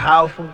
powerful?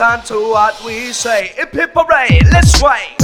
Listen to what we say. Hip hip hooray, let's sway.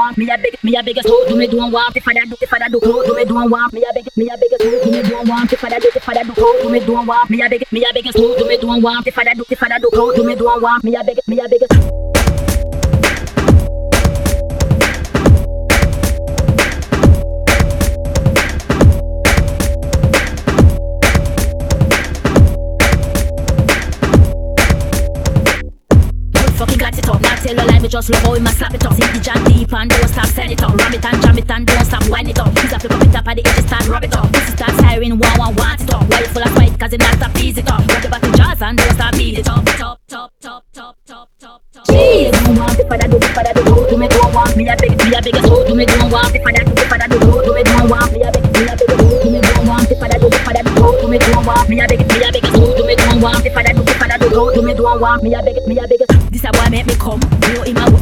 Do me a it, me a beg it, do me do want if I do if I do do me do want me a it, me a beg it, do me do want if I do if I do do me do want me a it, me a beg it, do me do want if I do if I do do me do want me a it, me a beg just love how him a slap it up. Sink the jam deep and don't stop send it up. Ram it and jam it and don't stop wind it up. Flip up it up at the edges, start rub it up. This is start siren, one one want it up. Why full of spite, cause it not stop ease it up. Rub the bottle jazz and don't stop beat it up. Top, top, top, top, top, top, top. Jeez, do want if I do, if I do, do, me do want. Me a beg, me a beg, so do me do want. If I do, if I do, do, me do want. Me a beg, me a beg, do, me do want. If I do, if I do, do, me do want. Me a beg, me a beg, so do me do want. If I do, if I do, do, me do want. Me a beg, me a beg. This a boy make me come.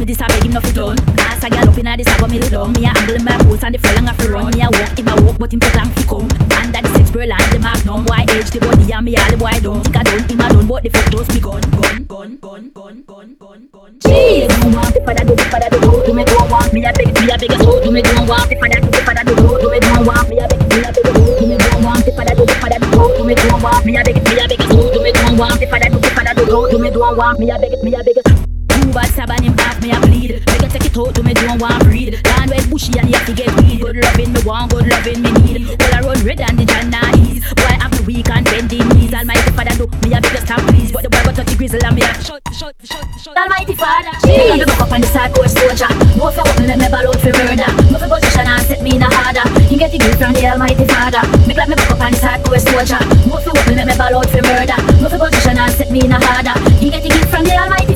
This a beg him done. Ass a gal up inna this a go me down. Me a angle in my boots and the furlong a fi run. Me a walk, him a walk, but him take long fi come. Under the six pearl and the magnum. Why age the body and me all the boy done. Think I done, him a done, but the foot just begun. Gun, gun, gun, gun, gun, gun, gun. Jeez, do want if I do, I do, do, me do want. Me a beg, me a beg, so do me do want. I do, I do, do, me do want. Me a beg, me a beg, do, do me do want. I do, I do, do, me do want. Me a beg, me a beg, so do me do want. I do, I do, do, me do want. Me a beg, me a beg. Two bad stab and him half me a bleed. Make you take it out to me don't want breed. Land well bushy and you have to get weed. Good loving me want, good loving me need. Well I run red and the John not ease Boy have me weak and bending knees. Almighty Father do me a biggest time please. But the boy got touch the grizzle and me a shut, shut, shut, shut Almighty Father Make me back up on the side course soldier. No for what me make me ball out for murder. No for position and set me in a harder. You get the gift from the Almighty Father. Make like me back up on the side course soldier. No for what me make me ball out for murder. No for position and set me in a harder. You get the gift from the Almighty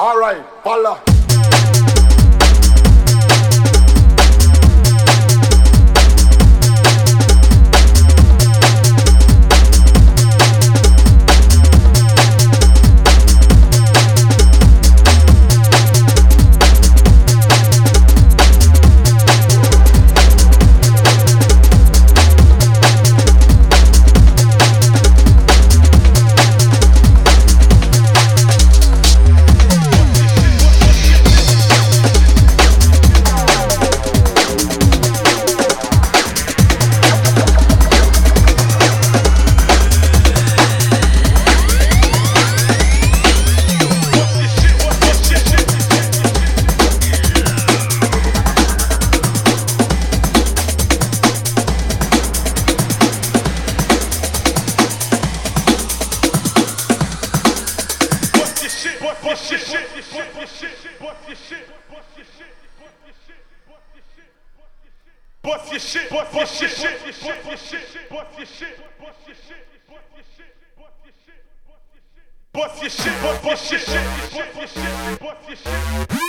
All right, follow. shit, bust your shit, bust your shit, bust your shit, bust your shit, bust your shit, bust your shit, bust your shit, bust your shit, bust your shit, bust your shit.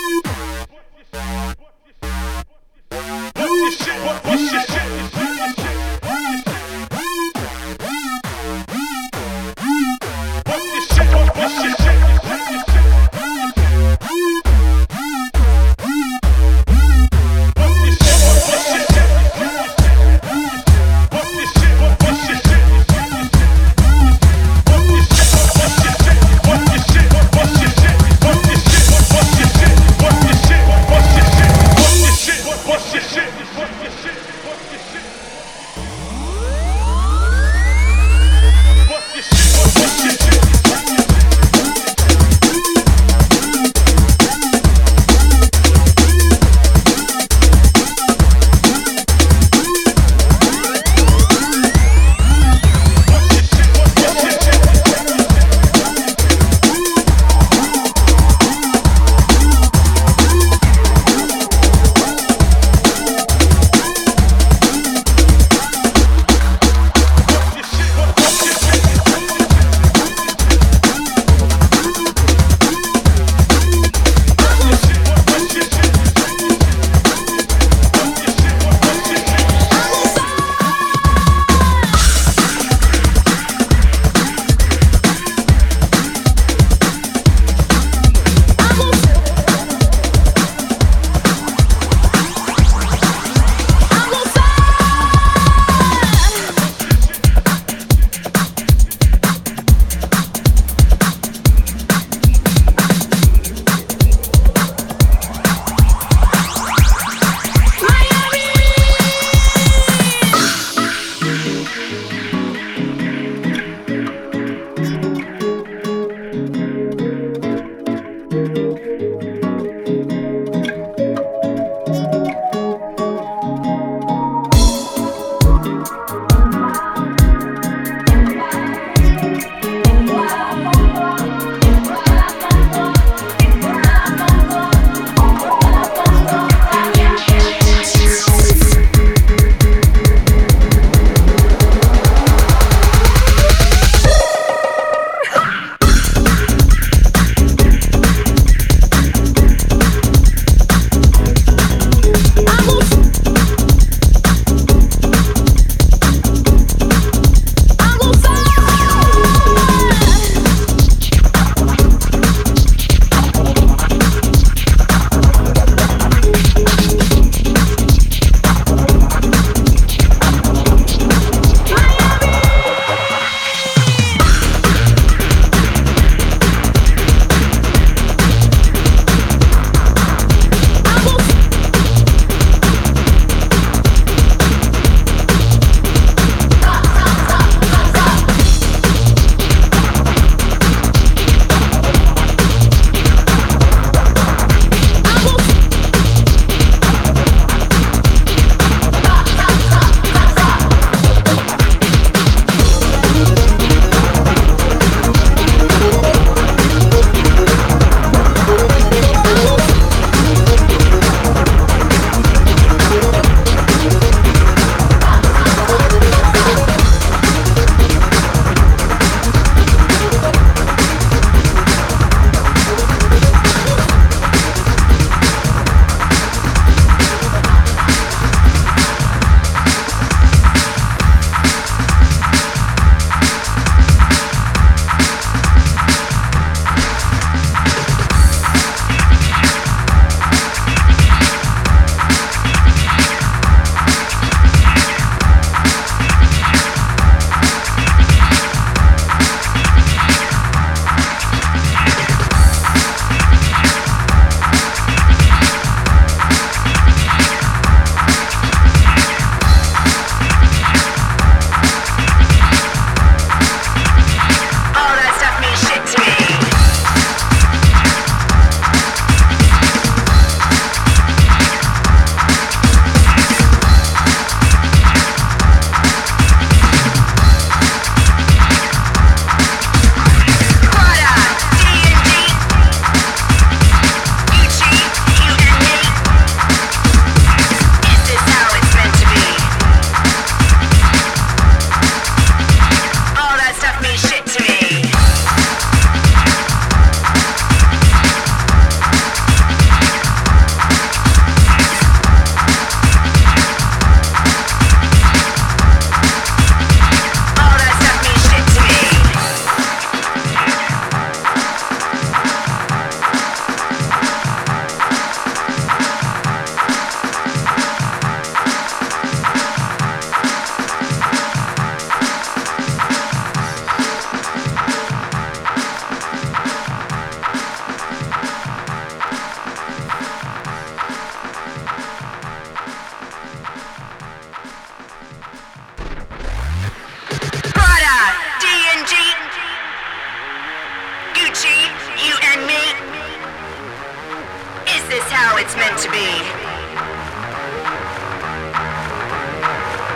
it's meant to be.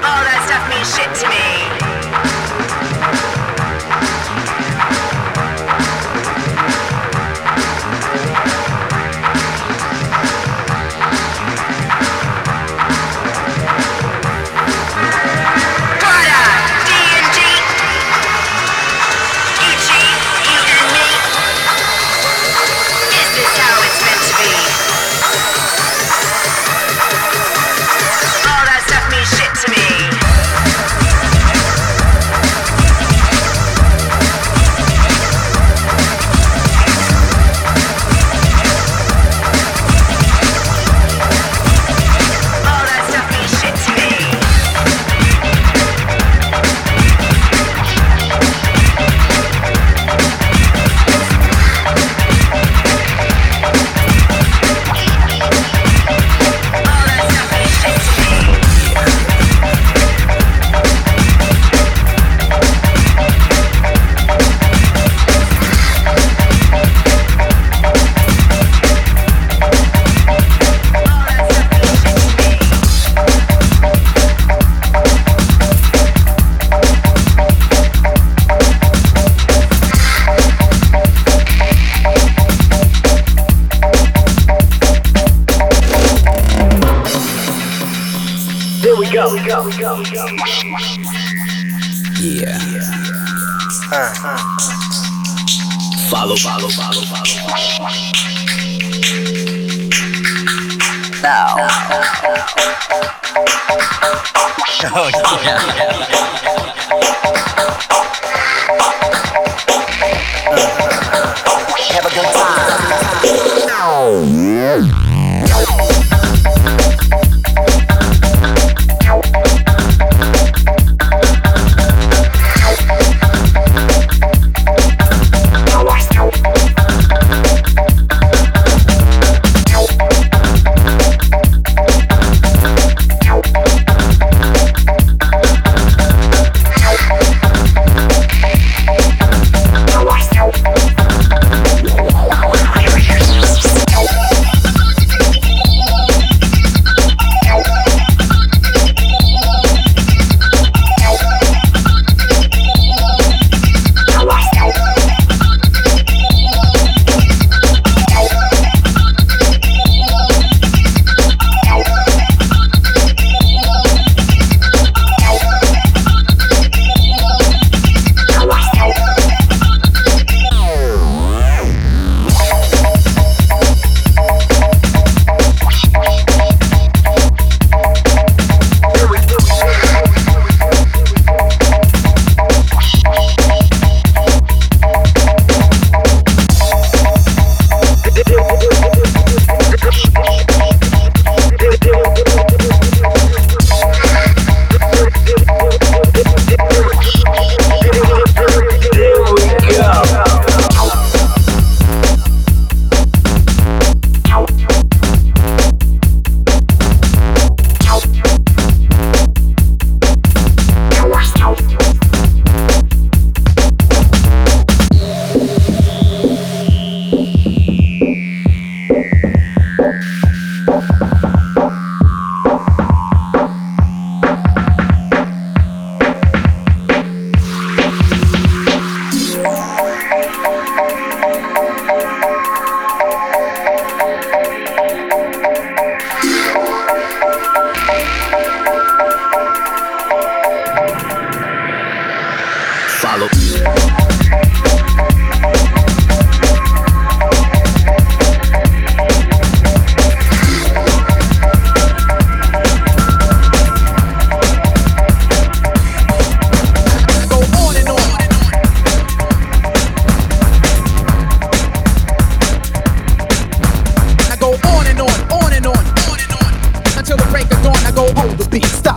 All that stuff means shit to me.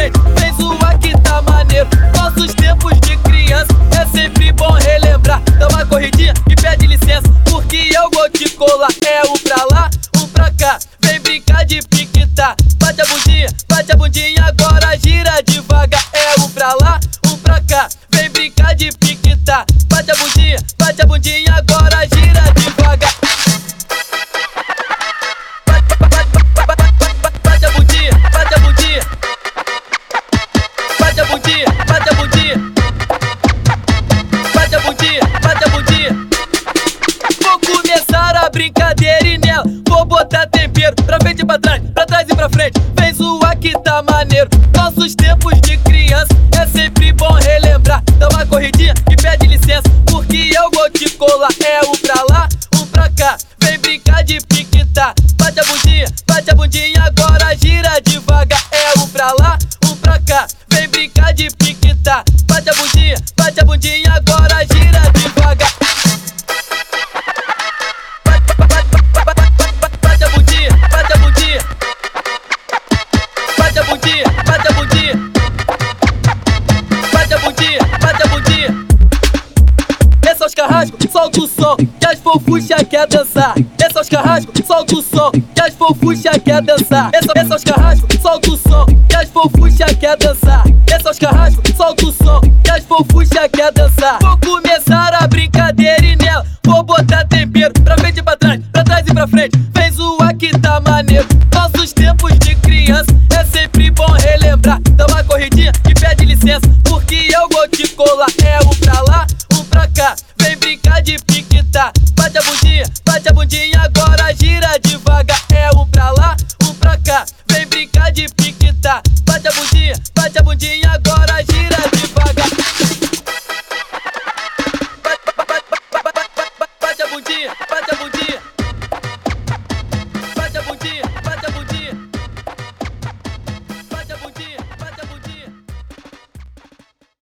Né? frente, o uma que tá maneiro. Nossos tempos de criança, é sempre bom relembrar. Dá uma corridinha e pede licença, porque eu vou te colar. É um pra lá, um pra cá, vem brincar de piquetar. Bate a bundinha, bate a bundinha, agora gira devagar. É um pra lá, um pra cá, vem brincar de piquetar. Bate a bundinha, bate a bundinha agora. botar tempero Pra frente e pra trás, pra trás e pra frente. Vem zoar que tá maneiro. Nossos tempos de criança É sempre bom relembrar. Dá uma corridinha e pede licença Porque eu vou te colar. É o um pra lá, um pra cá. Vem brincar de piquitá Bate a bundinha, bate a bundinha Agora gira devagar. É o um pra lá, um pra cá. Vem brincar de piquitá Bate a bundinha, bate a bundinha Agora solta o som, que as fofuchas quer dançar. Esse é os carrascos, solta o som, que as fofuchas quer dançar. Esse, esse é os carrascos, solta o som, que as fofuchas quer dançar. Esse é os carrascos, solta o som, que as fofuchas quer dançar. Vou começar a brincadeira e nela vou botar tempero pra frente e pra trás, pra trás e pra frente. Vem zoar que tá maneiro. Nossos tempos de criança é sempre bom relembrar. Dá uma corridinha e pede licença, porque eu vou te colar. É um pra lá, um pra cá. De piquetar. Bate a bundinha, bate a bundinha, agora gira devagar. É um pra lá, um pra cá. Vem brincar de piquetar. Bate a bundinha, bate a bundinha, agora.